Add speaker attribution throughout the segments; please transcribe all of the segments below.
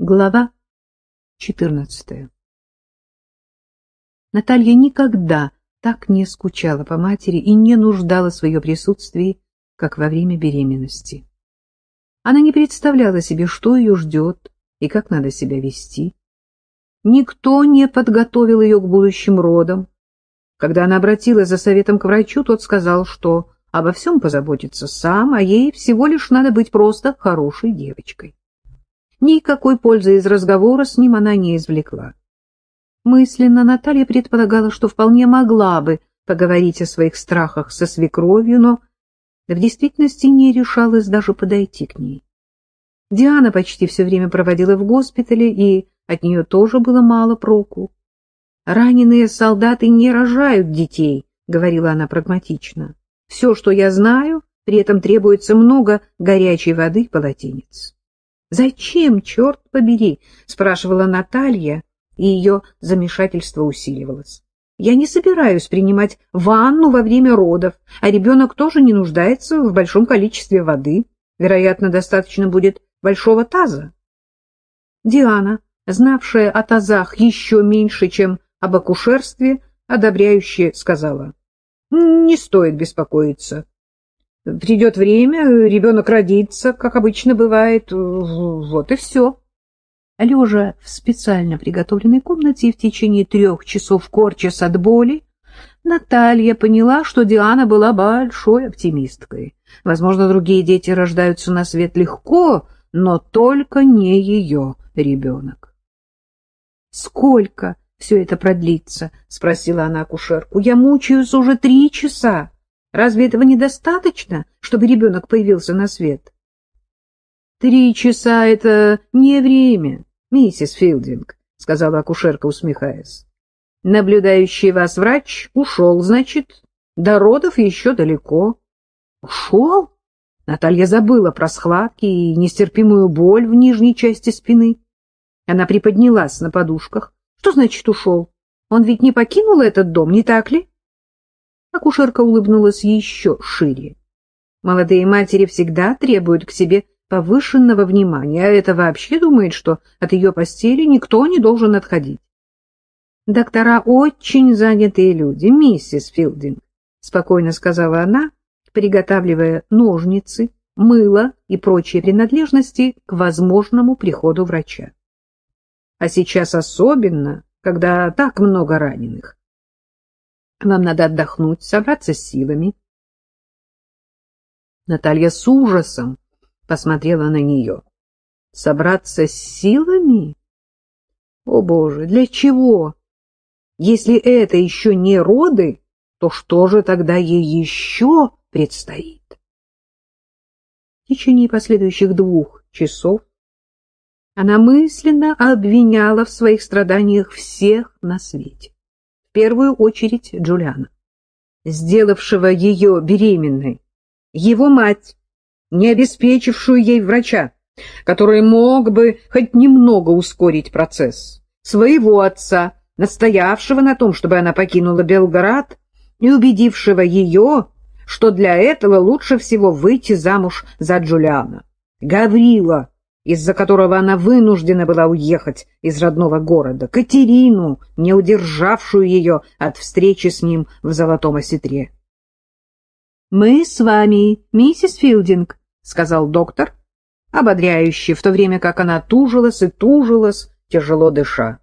Speaker 1: Глава 14 Наталья никогда так не скучала по матери и не нуждалась в ее присутствии, как во время беременности. Она не представляла себе, что ее ждет и как надо себя вести. Никто не подготовил ее к будущим родам. Когда она обратилась за советом к врачу, тот сказал, что обо всем позаботится сам, а ей всего лишь надо быть просто хорошей девочкой. Никакой пользы из разговора с ним она не извлекла. Мысленно Наталья предполагала, что вполне могла бы поговорить о своих страхах со свекровью, но в действительности не решалась даже подойти к ней. Диана почти все время проводила в госпитале, и от нее тоже было мало проку. «Раненые солдаты не рожают детей», — говорила она прагматично. «Все, что я знаю, при этом требуется много горячей воды и полотенец». «Зачем, черт побери?» — спрашивала Наталья, и ее замешательство усиливалось. «Я не собираюсь принимать ванну во время родов, а ребенок тоже не нуждается в большом количестве воды. Вероятно, достаточно будет большого таза». Диана, знавшая о тазах еще меньше, чем об акушерстве, одобряюще сказала, «Не стоит беспокоиться. Придет время, ребенок родится, как обычно бывает. Вот и все. Лежа в специально приготовленной комнате в течение трех часов корчась от боли, Наталья поняла, что Диана была большой оптимисткой. Возможно, другие дети рождаются на свет легко, но только не ее ребенок. «Сколько все это продлится?» — спросила она акушерку. «Я мучаюсь уже три часа». Разве этого недостаточно, чтобы ребенок появился на свет? Три часа — это не время, миссис Филдинг, — сказала акушерка, усмехаясь. Наблюдающий вас врач ушел, значит, до родов еще далеко. Ушел? Наталья забыла про схватки и нестерпимую боль в нижней части спины. Она приподнялась на подушках. Что значит ушел? Он ведь не покинул этот дом, не так ли? Акушерка улыбнулась еще шире. Молодые матери всегда требуют к себе повышенного внимания, а это вообще думает, что от ее постели никто не должен отходить. «Доктора очень занятые люди, миссис Филдинг», — спокойно сказала она, приготавливая ножницы, мыло и прочие принадлежности к возможному приходу врача. А сейчас особенно, когда так много раненых. Вам надо отдохнуть, собраться с силами. Наталья с ужасом посмотрела на нее. Собраться с силами? О, Боже, для чего? Если это еще не роды, то что же тогда ей еще предстоит? В течение последующих двух часов она мысленно обвиняла в своих страданиях всех на свете первую очередь Джулиана, сделавшего ее беременной, его мать, не обеспечившую ей врача, который мог бы хоть немного ускорить процесс, своего отца, настоявшего на том, чтобы она покинула Белград, и убедившего ее, что для этого лучше всего выйти замуж за Джулиана. Гаврила, из-за которого она вынуждена была уехать из родного города, Катерину, не удержавшую ее от встречи с ним в золотом осетре. — Мы с вами, миссис Филдинг, — сказал доктор, ободряющий, в то время как она тужилась и тужилась, тяжело дыша.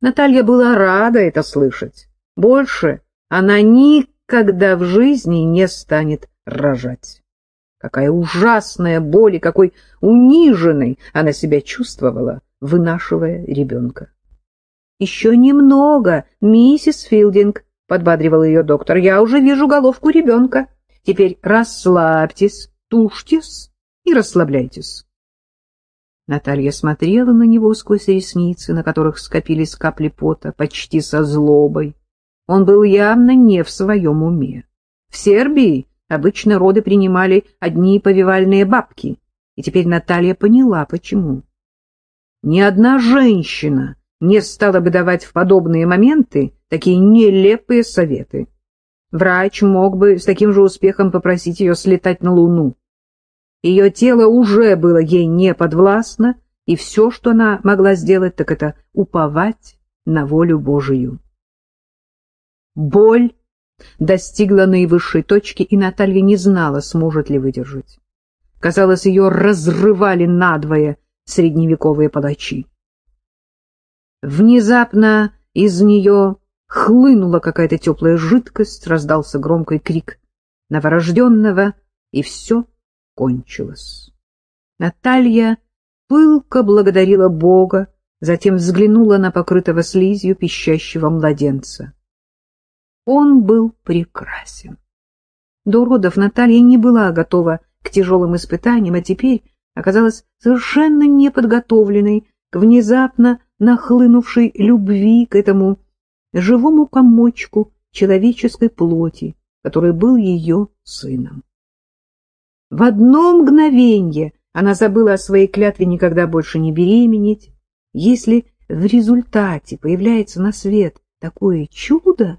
Speaker 1: Наталья была рада это слышать. Больше она никогда в жизни не станет рожать. Какая ужасная боль и какой униженной она себя чувствовала, вынашивая ребенка. — Еще немного, миссис Филдинг, — подбадривал ее доктор. — Я уже вижу головку ребенка. Теперь расслабьтесь, тушьтесь и расслабляйтесь. Наталья смотрела на него сквозь ресницы, на которых скопились капли пота, почти со злобой. Он был явно не в своем уме. В Сербии Обычно роды принимали одни повивальные бабки, и теперь Наталья поняла, почему. Ни одна женщина не стала бы давать в подобные моменты такие нелепые советы. Врач мог бы с таким же успехом попросить ее слетать на Луну. Ее тело уже было ей не подвластно, и все, что она могла сделать, так это уповать на волю Божию. Боль достигла наивысшей точки, и Наталья не знала, сможет ли выдержать. Казалось, ее разрывали надвое средневековые палачи. Внезапно из нее хлынула какая-то теплая жидкость, раздался громкий крик новорожденного, и все кончилось. Наталья пылко благодарила Бога, затем взглянула на покрытого слизью пищащего младенца. Он был прекрасен. До родов Наталья не была готова к тяжелым испытаниям, а теперь оказалась совершенно неподготовленной к внезапно нахлынувшей любви к этому живому комочку человеческой плоти, который был ее сыном. В одно мгновенье она забыла о своей клятве никогда больше не беременеть. Если в результате появляется на свет такое чудо,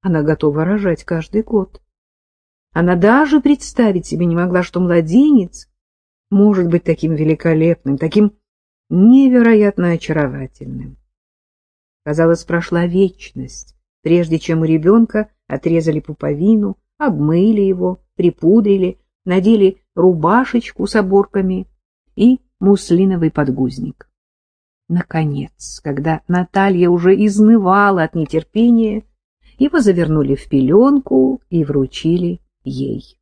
Speaker 1: она готова рожать каждый год. Она даже представить себе не могла, что младенец может быть таким великолепным, таким невероятно очаровательным. Казалось, прошла вечность, прежде чем у ребенка отрезали пуповину, обмыли его, припудрили, надели рубашечку с оборками и муслиновый подгузник. Наконец, когда Наталья уже изнывала от нетерпения, его завернули в пеленку и вручили ей.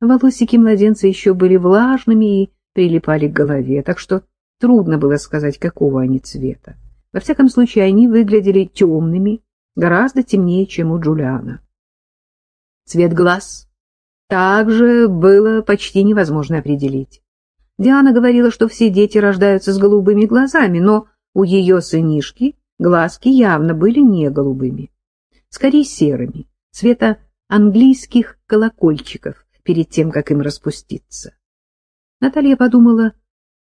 Speaker 1: Волосики младенца еще были влажными и прилипали к голове, так что трудно было сказать, какого они цвета. Во всяком случае, они выглядели темными, гораздо темнее, чем у Джулиана. Цвет глаз также было почти невозможно определить. Диана говорила, что все дети рождаются с голубыми глазами, но у ее сынишки глазки явно были не голубыми, скорее серыми, цвета английских колокольчиков перед тем, как им распуститься. Наталья подумала,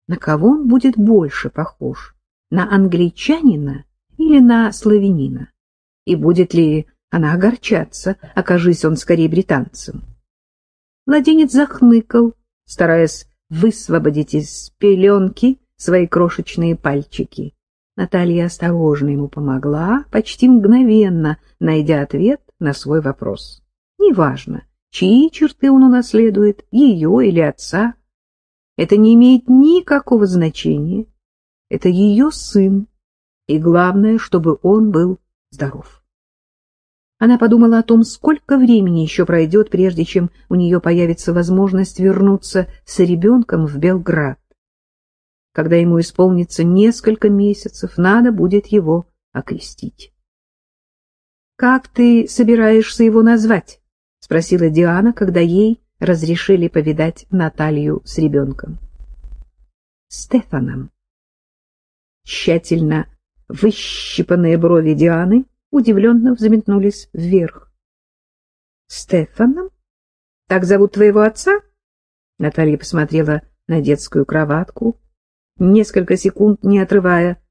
Speaker 1: на кого он будет больше похож, на англичанина или на славянина, и будет ли она огорчаться, окажись он скорее британцем. Младенец захныкал, стараясь высвободить из пеленки свои крошечные пальчики. Наталья осторожно ему помогла, почти мгновенно найдя ответ на свой вопрос. Неважно, чьи черты он унаследует, ее или отца, это не имеет никакого значения. Это ее сын, и главное, чтобы он был здоров. Она подумала о том, сколько времени еще пройдет, прежде чем у нее появится возможность вернуться с ребенком в Белград. Когда ему исполнится несколько месяцев, надо будет его окрестить. — Как ты собираешься его назвать? — спросила Диана, когда ей разрешили повидать Наталью с ребенком. — Стефаном. Тщательно выщипанные брови Дианы удивленно взметнулись вверх. — Стефаном? Так зовут твоего отца? Наталья посмотрела на детскую кроватку, несколько секунд не отрывая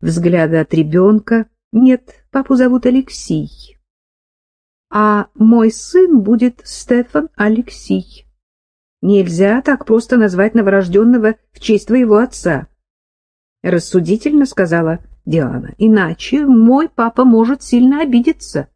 Speaker 1: взгляда от ребенка. Нет, папу зовут Алексей. А мой сын будет Стефан Алексей. Нельзя так просто назвать новорожденного в честь твоего отца. Рассудительно сказала Диана, иначе мой папа может сильно обидеться.